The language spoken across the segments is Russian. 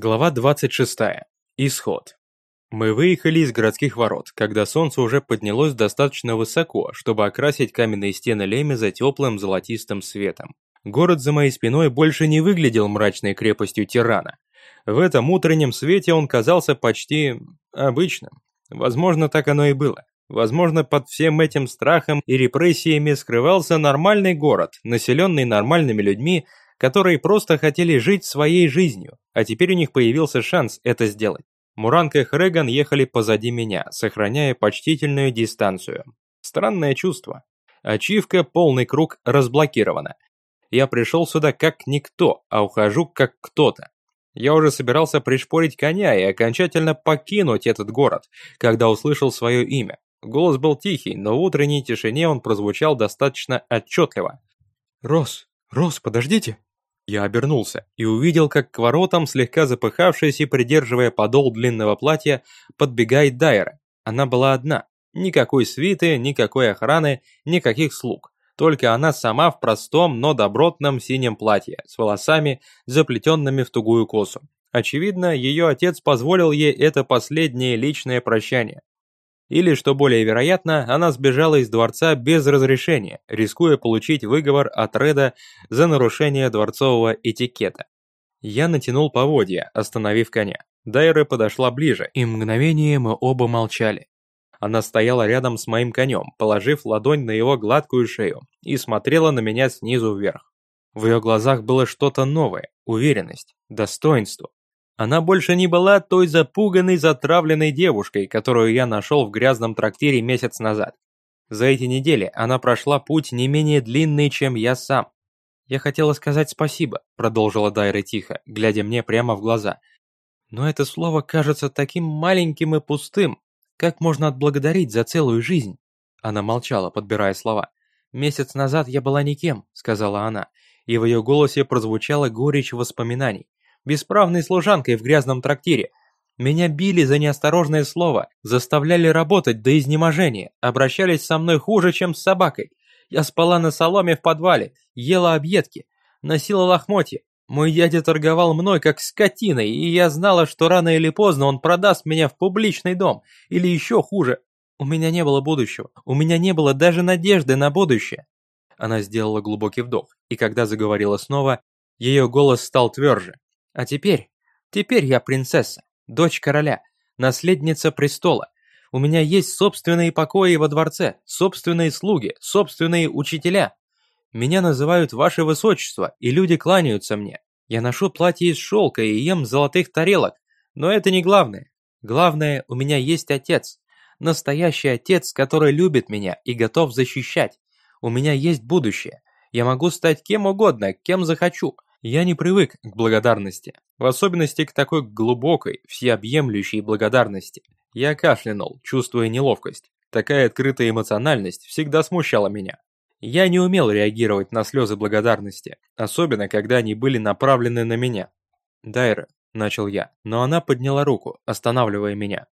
Глава 26. Исход. Мы выехали из городских ворот, когда солнце уже поднялось достаточно высоко, чтобы окрасить каменные стены Лемеза теплым золотистым светом. Город за моей спиной больше не выглядел мрачной крепостью тирана. В этом утреннем свете он казался почти обычным. Возможно, так оно и было. Возможно, под всем этим страхом и репрессиями скрывался нормальный город, населенный нормальными людьми, которые просто хотели жить своей жизнью, а теперь у них появился шанс это сделать. Муранка и Хреган ехали позади меня, сохраняя почтительную дистанцию. Странное чувство. Ачивка «Полный круг» разблокирована. Я пришел сюда как никто, а ухожу как кто-то. Я уже собирался пришпорить коня и окончательно покинуть этот город, когда услышал свое имя. Голос был тихий, но в утренней тишине он прозвучал достаточно отчетливо. «Рос, Рос, подождите!» Я обернулся и увидел, как к воротам, слегка запыхавшись и придерживая подол длинного платья, подбегает Дайра. Она была одна. Никакой свиты, никакой охраны, никаких слуг. Только она сама в простом, но добротном синем платье, с волосами, заплетенными в тугую косу. Очевидно, ее отец позволил ей это последнее личное прощание. Или, что более вероятно, она сбежала из дворца без разрешения, рискуя получить выговор от Реда за нарушение дворцового этикета. Я натянул поводья, остановив коня. Дайра подошла ближе, и мгновение мы оба молчали. Она стояла рядом с моим конем, положив ладонь на его гладкую шею, и смотрела на меня снизу вверх. В ее глазах было что-то новое, уверенность, достоинство. Она больше не была той запуганной, затравленной девушкой, которую я нашел в грязном трактире месяц назад. За эти недели она прошла путь не менее длинный, чем я сам. «Я хотела сказать спасибо», — продолжила Дайра тихо, глядя мне прямо в глаза. «Но это слово кажется таким маленьким и пустым. Как можно отблагодарить за целую жизнь?» Она молчала, подбирая слова. «Месяц назад я была никем», — сказала она, и в ее голосе прозвучала горечь воспоминаний бесправной служанкой в грязном трактире. Меня били за неосторожное слово, заставляли работать до изнеможения, обращались со мной хуже, чем с собакой. Я спала на соломе в подвале, ела объедки, носила лохмотья. Мой дядя торговал мной как скотиной, и я знала, что рано или поздно он продаст меня в публичный дом, или еще хуже. У меня не было будущего, у меня не было даже надежды на будущее. Она сделала глубокий вдох, и когда заговорила снова, ее голос стал тверже. А теперь, теперь я принцесса, дочь короля, наследница престола. У меня есть собственные покои во дворце, собственные слуги, собственные учителя. Меня называют ваше высочество, и люди кланяются мне. Я ношу платье из шелка и ем золотых тарелок, но это не главное. Главное, у меня есть отец. Настоящий отец, который любит меня и готов защищать. У меня есть будущее. Я могу стать кем угодно, кем захочу. Я не привык к благодарности, в особенности к такой глубокой, всеобъемлющей благодарности. Я кашлянул, чувствуя неловкость. Такая открытая эмоциональность всегда смущала меня. Я не умел реагировать на слезы благодарности, особенно когда они были направлены на меня. «Дайра», — начал я, но она подняла руку, останавливая меня.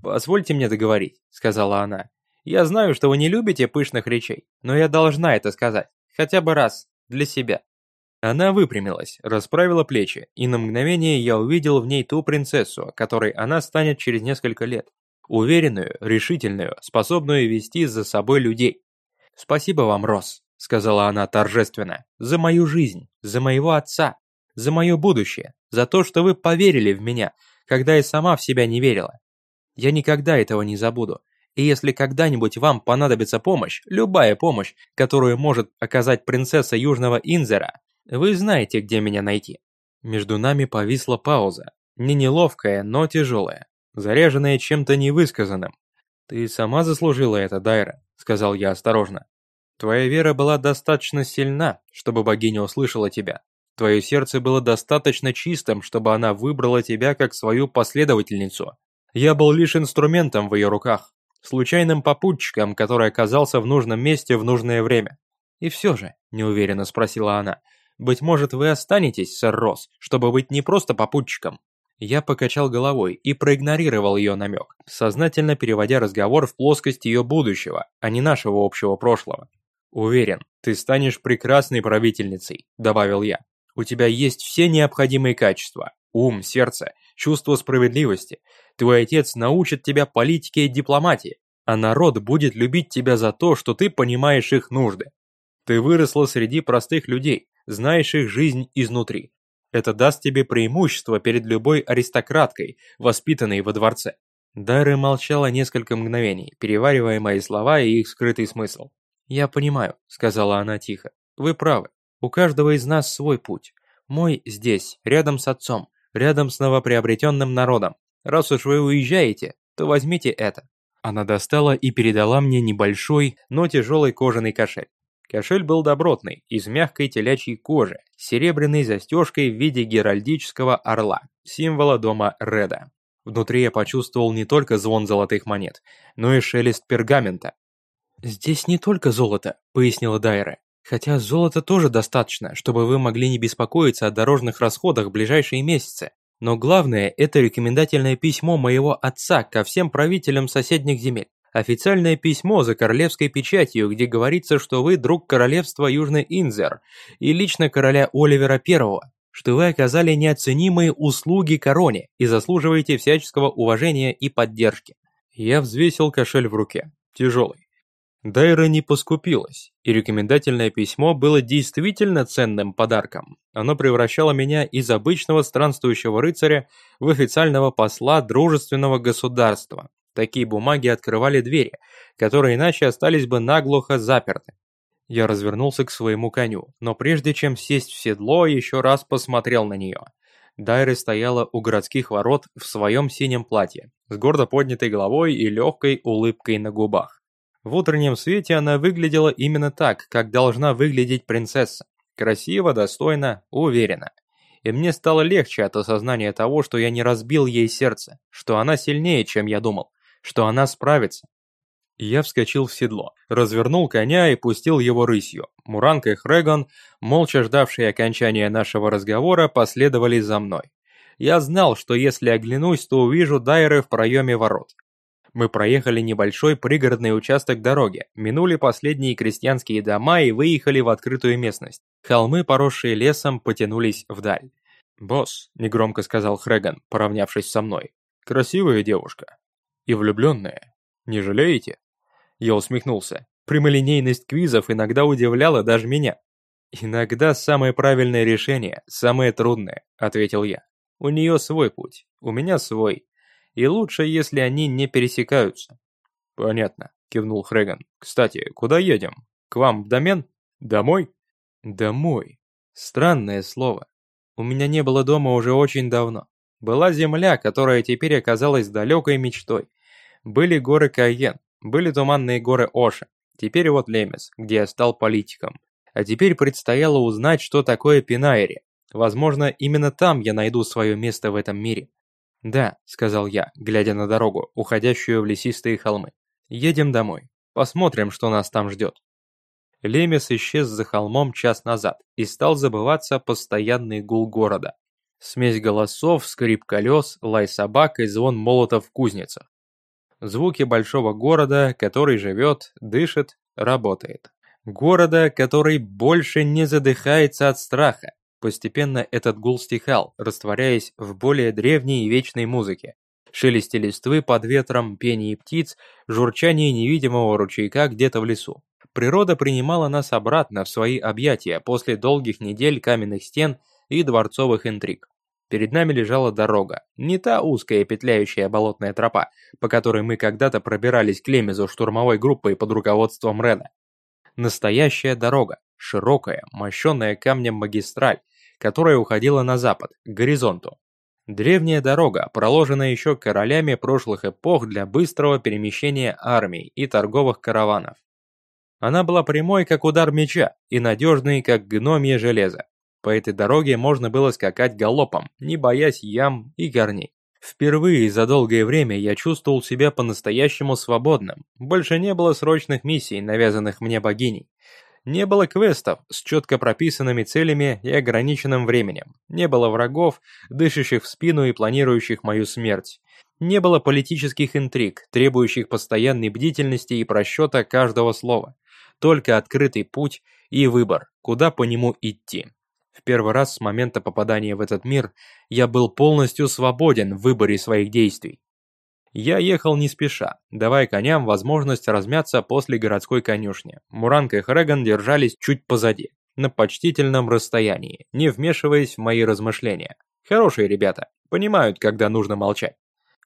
«Позвольте мне договорить», — сказала она. «Я знаю, что вы не любите пышных речей, но я должна это сказать, хотя бы раз, для себя. Она выпрямилась, расправила плечи, и на мгновение я увидел в ней ту принцессу, которой она станет через несколько лет. Уверенную, решительную, способную вести за собой людей. «Спасибо вам, Рос», — сказала она торжественно, — «за мою жизнь, за моего отца, за мое будущее, за то, что вы поверили в меня, когда я сама в себя не верила. Я никогда этого не забуду. И если когда-нибудь вам понадобится помощь, любая помощь, которую может оказать принцесса Южного Инзера, вы знаете, где меня найти». Между нами повисла пауза, не неловкая, но тяжелая, заряженная чем-то невысказанным. «Ты сама заслужила это, Дайра», — сказал я осторожно. «Твоя вера была достаточно сильна, чтобы богиня услышала тебя. Твое сердце было достаточно чистым, чтобы она выбрала тебя как свою последовательницу. Я был лишь инструментом в ее руках, случайным попутчиком, который оказался в нужном месте в нужное время. И все же, неуверенно спросила она, — быть может, вы останетесь, сэр Росс, чтобы быть не просто попутчиком?» Я покачал головой и проигнорировал ее намек, сознательно переводя разговор в плоскость ее будущего, а не нашего общего прошлого. «Уверен, ты станешь прекрасной правительницей», – добавил я. «У тебя есть все необходимые качества. ум, сердце, чувство справедливости. Твой отец научит тебя политике и дипломатии, а народ будет любить тебя за то, что ты понимаешь их нужды. Ты выросла среди простых людей, знаешь их жизнь изнутри. Это даст тебе преимущество перед любой аристократкой, воспитанной во дворце. Дайра молчала несколько мгновений, переваривая мои слова и их скрытый смысл. «Я понимаю», — сказала она тихо. «Вы правы. У каждого из нас свой путь. Мой здесь, рядом с отцом, рядом с новоприобретенным народом. Раз уж вы уезжаете, то возьмите это». Она достала и передала мне небольшой, но тяжелый кожаный кошель. Кошель был добротный, из мягкой телячьей кожи, с серебряной застежкой в виде геральдического орла, символа дома Реда. Внутри я почувствовал не только звон золотых монет, но и шелест пергамента. «Здесь не только золото», — пояснила Дайра. «Хотя золота тоже достаточно, чтобы вы могли не беспокоиться о дорожных расходах в ближайшие месяцы. Но главное – это рекомендательное письмо моего отца ко всем правителям соседних земель. Официальное письмо за королевской печатью, где говорится, что вы друг королевства Южный Инзер и лично короля Оливера I, что вы оказали неоценимые услуги короне и заслуживаете всяческого уважения и поддержки. Я взвесил кошель в руке. Тяжелый. Дайра не поскупилась, и рекомендательное письмо было действительно ценным подарком. Оно превращало меня из обычного странствующего рыцаря в официального посла дружественного государства, Такие бумаги открывали двери, которые иначе остались бы наглухо заперты. Я развернулся к своему коню, но прежде чем сесть в седло, еще раз посмотрел на нее. Дайра стояла у городских ворот в своем синем платье, с гордо поднятой головой и легкой улыбкой на губах. В утреннем свете она выглядела именно так, как должна выглядеть принцесса. Красиво, достойно, уверенно. И мне стало легче от осознания того, что я не разбил ей сердце, что она сильнее, чем я думал что она справится. Я вскочил в седло, развернул коня и пустил его рысью. Муранка и Хрегон, молча ждавшие окончания нашего разговора, последовали за мной. Я знал, что если оглянусь, то увижу Дайры в проеме ворот. Мы проехали небольшой пригородный участок дороги, минули последние крестьянские дома и выехали в открытую местность. Холмы, поросшие лесом, потянулись вдаль. «Босс», — негромко сказал Хреган, поравнявшись со мной, — «красивая девушка» и влюбленные. Не жалеете?» Я усмехнулся. Прямолинейность квизов иногда удивляла даже меня. «Иногда самое правильное решение, самое трудное», — ответил я. «У нее свой путь, у меня свой. И лучше, если они не пересекаются». «Понятно», — кивнул Хреган. «Кстати, куда едем? К вам в домен? Домой?» «Домой. Странное слово. У меня не было дома уже очень давно. Была земля, которая теперь оказалась далекой мечтой. Были горы Кайен, были туманные горы Оша, теперь вот Лемес, где я стал политиком. А теперь предстояло узнать, что такое Пинайри. Возможно, именно там я найду свое место в этом мире. «Да», — сказал я, глядя на дорогу, уходящую в лесистые холмы. «Едем домой. Посмотрим, что нас там ждет». Лемес исчез за холмом час назад, и стал забываться постоянный гул города. Смесь голосов, скрип колес, лай собак и звон молотов в кузницах. Звуки большого города, который живет, дышит, работает. Города, который больше не задыхается от страха. Постепенно этот гул стихал, растворяясь в более древней и вечной музыке. Шелесте листвы под ветром, пение птиц, журчание невидимого ручейка где-то в лесу. Природа принимала нас обратно в свои объятия после долгих недель каменных стен и дворцовых интриг. Перед нами лежала дорога, не та узкая петляющая болотная тропа, по которой мы когда-то пробирались к Лемезу штурмовой группой под руководством Реда. Настоящая дорога, широкая, мощенная камнем магистраль, которая уходила на запад, к горизонту. Древняя дорога, проложенная еще королями прошлых эпох для быстрого перемещения армий и торговых караванов. Она была прямой, как удар меча, и надежной, как гномье железо. По этой дороге можно было скакать галопом, не боясь ям и корней. Впервые за долгое время я чувствовал себя по-настоящему свободным. Больше не было срочных миссий, навязанных мне богиней. Не было квестов с четко прописанными целями и ограниченным временем. Не было врагов, дышащих в спину и планирующих мою смерть. Не было политических интриг, требующих постоянной бдительности и просчета каждого слова. Только открытый путь и выбор, куда по нему идти. В первый раз с момента попадания в этот мир я был полностью свободен в выборе своих действий. Я ехал не спеша, давая коням возможность размяться после городской конюшни. Муранка и Хреган держались чуть позади, на почтительном расстоянии, не вмешиваясь в мои размышления. Хорошие ребята, понимают, когда нужно молчать.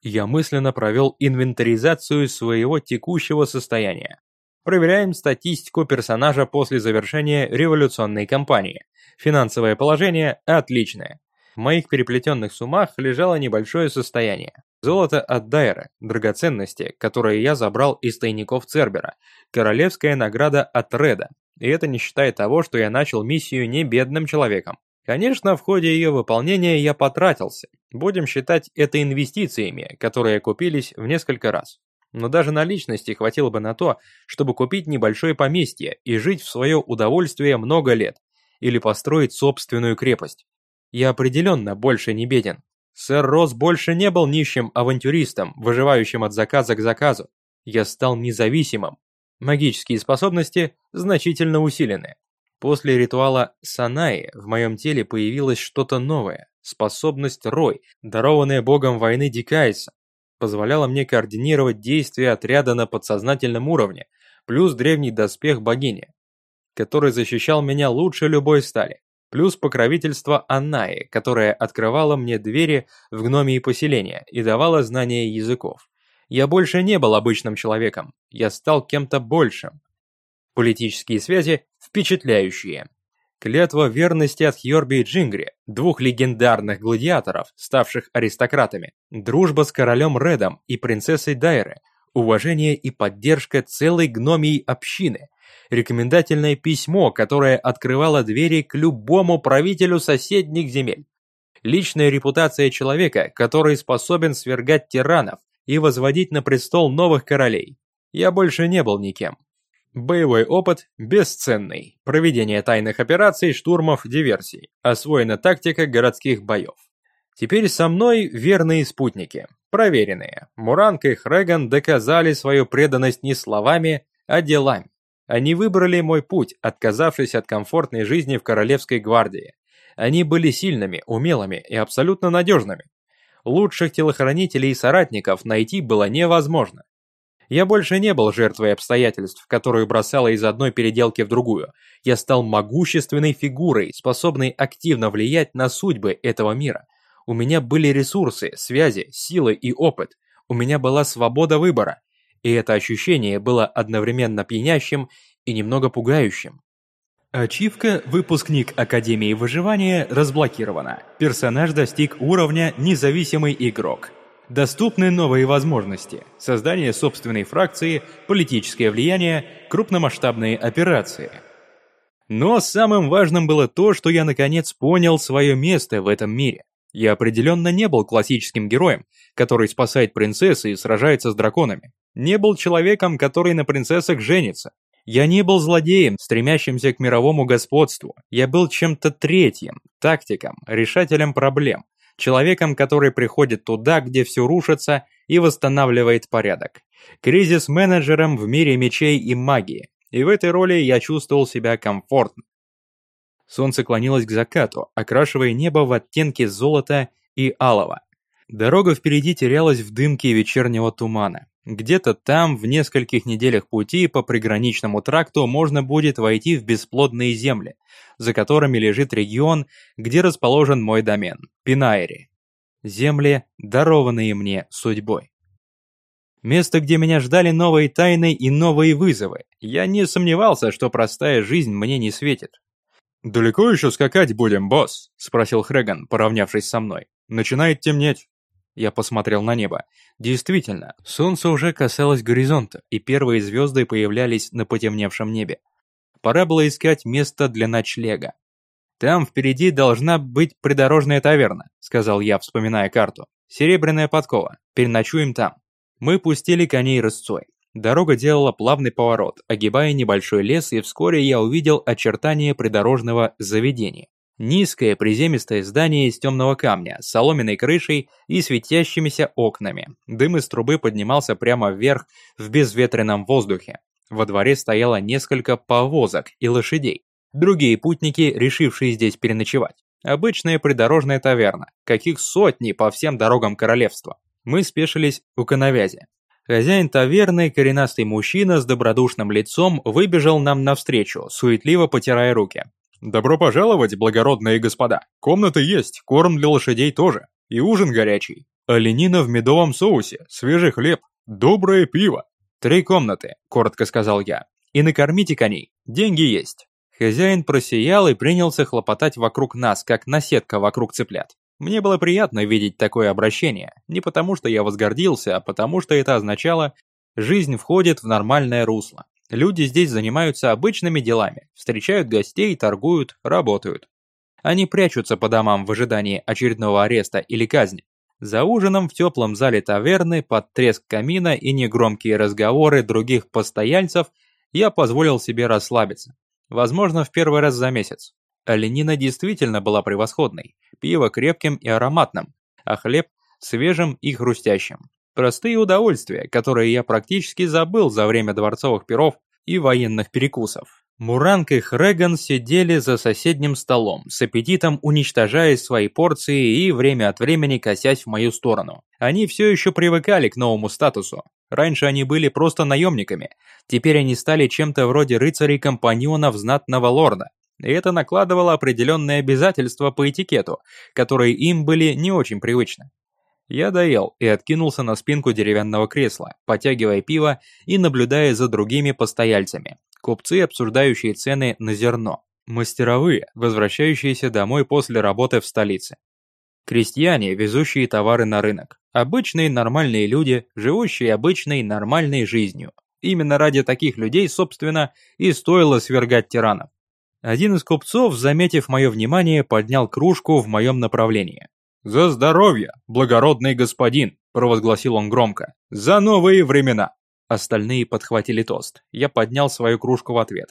Я мысленно провел инвентаризацию своего текущего состояния. Проверяем статистику персонажа после завершения революционной кампании. Финансовое положение отличное. В моих переплетенных сумах лежало небольшое состояние. Золото от Дайра, драгоценности, которые я забрал из тайников Цербера, королевская награда от Реда. И это не считая того, что я начал миссию не бедным человеком. Конечно, в ходе ее выполнения я потратился. Будем считать это инвестициями, которые купились в несколько раз. Но даже наличности хватило бы на то, чтобы купить небольшое поместье и жить в свое удовольствие много лет. Или построить собственную крепость. Я определенно больше не беден. Сэр Росс больше не был нищим авантюристом, выживающим от заказа к заказу. Я стал независимым. Магические способности значительно усилены. После ритуала Санаи в моем теле появилось что-то новое. Способность Рой, дарованная богом войны Дикайса, позволяла мне координировать действия отряда на подсознательном уровне, плюс древний доспех богини, который защищал меня лучше любой стали, плюс покровительство Аннаи, которое открывало мне двери в гномии поселения и давало знания языков. Я больше не был обычным человеком, я стал кем-то большим. Политические связи впечатляющие. Клятва верности от Хьорби и Джингри, двух легендарных гладиаторов, ставших аристократами. Дружба с королем Редом и принцессой Дайры. Уважение и поддержка целой гномией общины. Рекомендательное письмо, которое открывало двери к любому правителю соседних земель. Личная репутация человека, который способен свергать тиранов и возводить на престол новых королей. Я больше не был никем. Боевой опыт бесценный. Проведение тайных операций, штурмов, диверсий. Освоена тактика городских боев. Теперь со мной верные спутники. Проверенные. Муранг и Хреган доказали свою преданность не словами, а делами. Они выбрали мой путь, отказавшись от комфортной жизни в Королевской гвардии. Они были сильными, умелыми и абсолютно надежными. Лучших телохранителей и соратников найти было невозможно. Я больше не был жертвой обстоятельств, которые бросало из одной переделки в другую. Я стал могущественной фигурой, способной активно влиять на судьбы этого мира. У меня были ресурсы, связи, силы и опыт. У меня была свобода выбора. И это ощущение было одновременно пьянящим и немного пугающим. Ачивка «Выпускник Академии выживания» разблокирована. Персонаж достиг уровня «Независимый игрок». Доступны новые возможности. Создание собственной фракции, политическое влияние, крупномасштабные операции. Но самым важным было то, что я наконец понял свое место в этом мире. Я определенно не был классическим героем, который спасает принцессы и сражается с драконами. Не был человеком, который на принцессах женится. Я не был злодеем, стремящимся к мировому господству. Я был чем-то третьим, тактиком, решателем проблем, человеком, который приходит туда, где все рушится и восстанавливает порядок. Кризис-менеджером в мире мечей и магии. И в этой роли я чувствовал себя комфортно. Солнце клонилось к закату, окрашивая небо в оттенки золота и алого. Дорога впереди терялась в дымке вечернего тумана. Где-то там, в нескольких неделях пути по приграничному тракту можно будет войти в бесплодные земли, за которыми лежит регион, где расположен мой домен – Пинайри. Земли, дарованные мне судьбой. Место, где меня ждали новые тайны и новые вызовы. Я не сомневался, что простая жизнь мне не светит. «Далеко еще скакать будем, босс?» – спросил Хреган, поравнявшись со мной. «Начинает темнеть». Я посмотрел на небо. Действительно, солнце уже касалось горизонта, и первые звезды появлялись на потемневшем небе. Пора было искать место для ночлега. «Там впереди должна быть придорожная таверна», — сказал я, вспоминая карту. «Серебряная подкова. Переночуем там». Мы пустили коней рысцой. Дорога делала плавный поворот, огибая небольшой лес, и вскоре я увидел очертания придорожного заведения. Низкое приземистое здание из темного камня, с соломенной крышей и светящимися окнами. Дым из трубы поднимался прямо вверх в безветренном воздухе. Во дворе стояло несколько повозок и лошадей. другие путники, решившие здесь переночевать. Обычная придорожная таверна, каких сотни по всем дорогам королевства. Мы спешились у коновязи. Хозяин таверны, коренастый мужчина с добродушным лицом, выбежал нам навстречу, суетливо потирая руки. «Добро пожаловать, благородные господа! Комнаты есть, корм для лошадей тоже, и ужин горячий. Оленина в медовом соусе, свежий хлеб, доброе пиво. Три комнаты», – коротко сказал я. «И накормите коней, деньги есть». Хозяин просиял и принялся хлопотать вокруг нас, как наседка вокруг цыплят. Мне было приятно видеть такое обращение, не потому что я возгордился, а потому что это означало, жизнь входит в нормальное русло. Люди здесь занимаются обычными делами, встречают гостей, торгуют, работают. Они прячутся по домам в ожидании очередного ареста или казни. За ужином в теплом зале таверны, под треск камина и негромкие разговоры других постояльцев я позволил себе расслабиться. Возможно, в первый раз за месяц. Оленина действительно была превосходной, пиво крепким и ароматным, а хлеб свежим и хрустящим. Простые удовольствия, которые я практически забыл за время дворцовых пиров и военных перекусов. Муранг и Хреган сидели за соседним столом, с аппетитом уничтожая свои порции и время от времени косясь в мою сторону. Они все еще привыкали к новому статусу. Раньше они были просто наемниками, теперь они стали чем-то вроде рыцарей-компаньонов знатного лорда и это накладывало определенные обязательства по этикету, которые им были не очень привычны. Я доел и откинулся на спинку деревянного кресла, потягивая пиво и наблюдая за другими постояльцами. Купцы, обсуждающие цены на зерно. Мастеровые, возвращающиеся домой после работы в столице. Крестьяне, везущие товары на рынок. Обычные нормальные люди, живущие обычной нормальной жизнью. Именно ради таких людей, собственно, и стоило свергать тиранов. Один из купцов, заметив мое внимание, поднял кружку в моем направлении. «За здоровье, благородный господин!» – провозгласил он громко. «За новые времена!» Остальные подхватили тост. Я поднял свою кружку в ответ.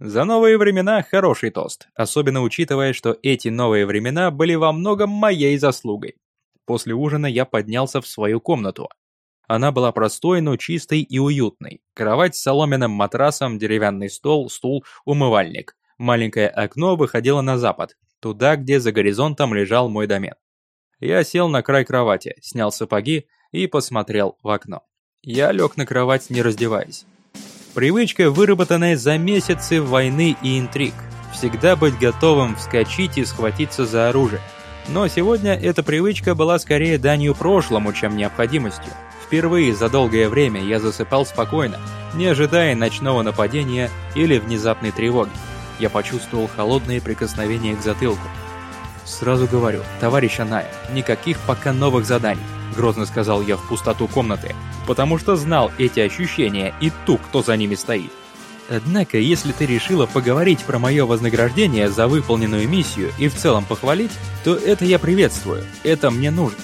За новые времена хороший тост, особенно учитывая, что эти новые времена были во многом моей заслугой. После ужина я поднялся в свою комнату. Она была простой, но чистой и уютной. Кровать с соломенным матрасом, деревянный стол, стул, умывальник. Маленькое окно выходило на запад, туда, где за горизонтом лежал мой домен. Я сел на край кровати, снял сапоги и посмотрел в окно. Я лег на кровать, не раздеваясь. Привычка, выработанная за месяцы войны и интриг. Всегда быть готовым вскочить и схватиться за оружие. Но сегодня эта привычка была скорее данью прошлому, чем необходимостью. Впервые за долгое время я засыпал спокойно, не ожидая ночного нападения или внезапной тревоги я почувствовал холодные прикосновения к затылку. «Сразу говорю, товарищ Аная, никаких пока новых заданий», грозно сказал я в пустоту комнаты, потому что знал эти ощущения и ту, кто за ними стоит. Однако, если ты решила поговорить про мое вознаграждение за выполненную миссию и в целом похвалить, то это я приветствую, это мне нужно.